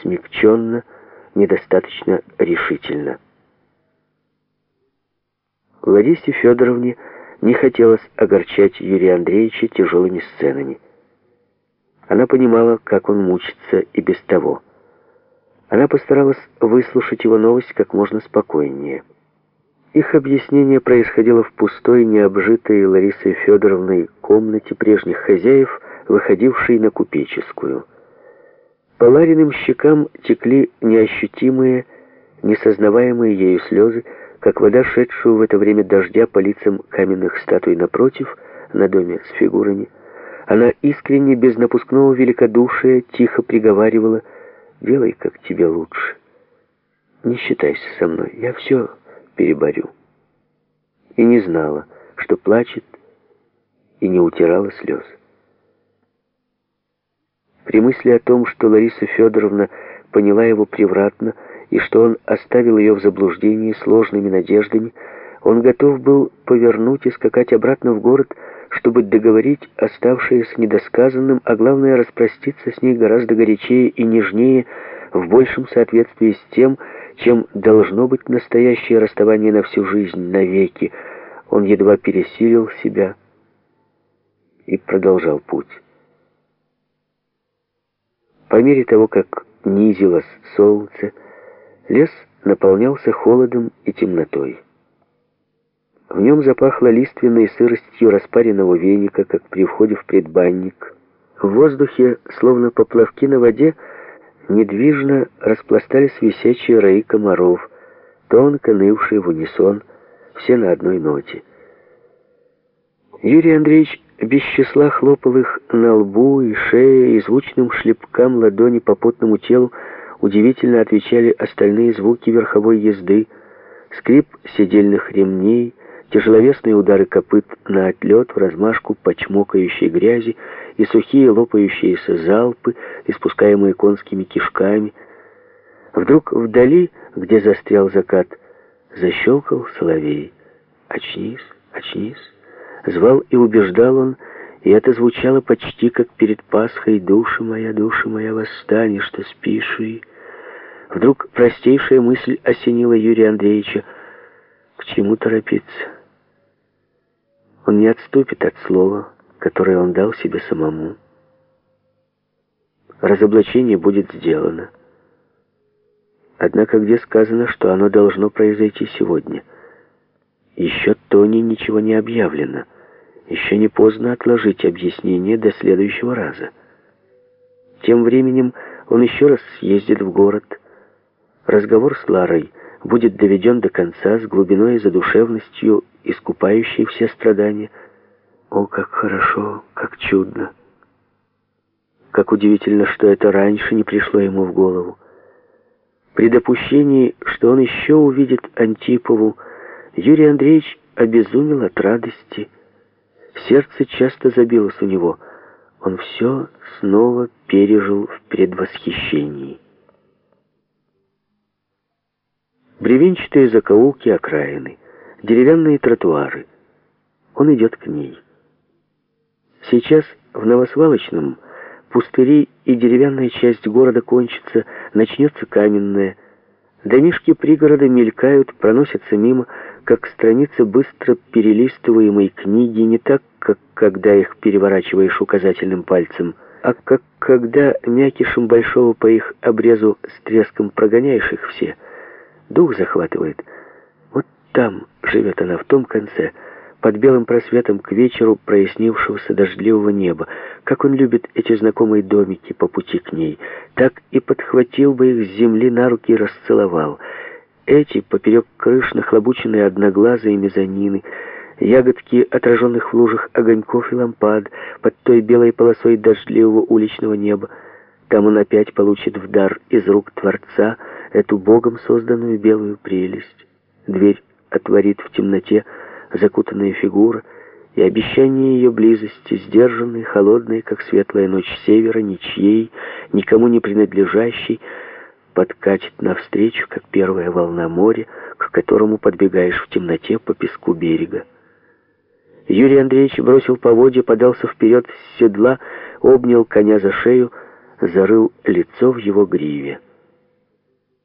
смягченно, недостаточно решительно. Ларисе Федоровне не хотелось огорчать Юрия Андреевича тяжелыми сценами. Она понимала, как он мучится и без того. Она постаралась выслушать его новость как можно спокойнее. Их объяснение происходило в пустой, необжитой Ларисой Федоровной комнате прежних хозяев, выходившей на купеческую. По Лариным щекам текли неощутимые, несознаваемые ею слезы, как вода, шедшую в это время дождя по лицам каменных статуй напротив, на доме с фигурами. Она искренне, без напускного великодушия, тихо приговаривала «Делай, как тебе лучше. Не считайся со мной, я все переборю». И не знала, что плачет, и не утирала слез. При мысли о том, что Лариса Федоровна поняла его превратно, и что он оставил ее в заблуждении сложными надеждами, он готов был повернуть и скакать обратно в город, чтобы договорить оставшееся недосказанным, а главное распроститься с ней гораздо горячее и нежнее, в большем соответствии с тем, чем должно быть настоящее расставание на всю жизнь, навеки. Он едва пересилил себя и продолжал путь. По мере того, как низилось солнце, Лес наполнялся холодом и темнотой. В нем запахло лиственной сыростью распаренного веника, как при входе в предбанник. В воздухе, словно поплавки на воде, недвижно распластались висячие раи комаров, тонко нывшие в унисон, все на одной ноте. Юрий Андреевич без числа хлопал их на лбу и шее, и звучным шлепкам ладони по потному телу удивительно отвечали остальные звуки верховой езды, скрип седельных ремней, тяжеловесные удары копыт на отлет в размашку почмокающей грязи и сухие лопающиеся залпы, испускаемые конскими кишками. Вдруг вдали, где застрял закат, защелкал соловей. «Очнись, очнись!» Звал и убеждал он, и это звучало почти как перед Пасхой «Душа моя, душа моя, восстань, что спишь и...» Вдруг простейшая мысль осенила Юрия Андреевича. К чему торопиться? Он не отступит от слова, которое он дал себе самому. Разоблачение будет сделано. Однако где сказано, что оно должно произойти сегодня? Еще Тони ничего не объявлено. Еще не поздно отложить объяснение до следующего раза. Тем временем он еще раз съездит в город. Разговор с Ларой будет доведен до конца с глубиной и задушевностью, искупающей все страдания. О, как хорошо, как чудно! Как удивительно, что это раньше не пришло ему в голову. При допущении, что он еще увидит Антипову, Юрий Андреевич обезумел от радости, Сердце часто забилось у него. Он все снова пережил в предвосхищении. Бревенчатые закоулки окраины, деревянные тротуары. Он идет к ней. Сейчас в Новосвалочном пустыри и деревянная часть города кончится, начнется каменная. Домишки пригорода мелькают, проносятся мимо, как страницы быстро перелистываемой книги, не так, как когда их переворачиваешь указательным пальцем, а как когда мякишем большого по их обрезу с треском прогоняешь их все. Дух захватывает. Вот там живет она, в том конце, под белым просветом к вечеру прояснившегося дождливого неба. Как он любит эти знакомые домики по пути к ней, так и подхватил бы их с земли на руки и расцеловал — эти, поперек крыш, нахлобученные одноглазые мезонины, ягодки отраженных в лужах огоньков и лампад под той белой полосой дождливого уличного неба. Там он опять получит в дар из рук Творца эту Богом созданную белую прелесть. Дверь отворит в темноте закутанная фигура, и обещание ее близости, сдержанной, холодной, как светлая ночь севера, ничьей, никому не принадлежащей, подкатит навстречу, как первая волна моря, к которому подбегаешь в темноте по песку берега. Юрий Андреевич бросил поводья, подался вперед с седла, обнял коня за шею, зарыл лицо в его гриве.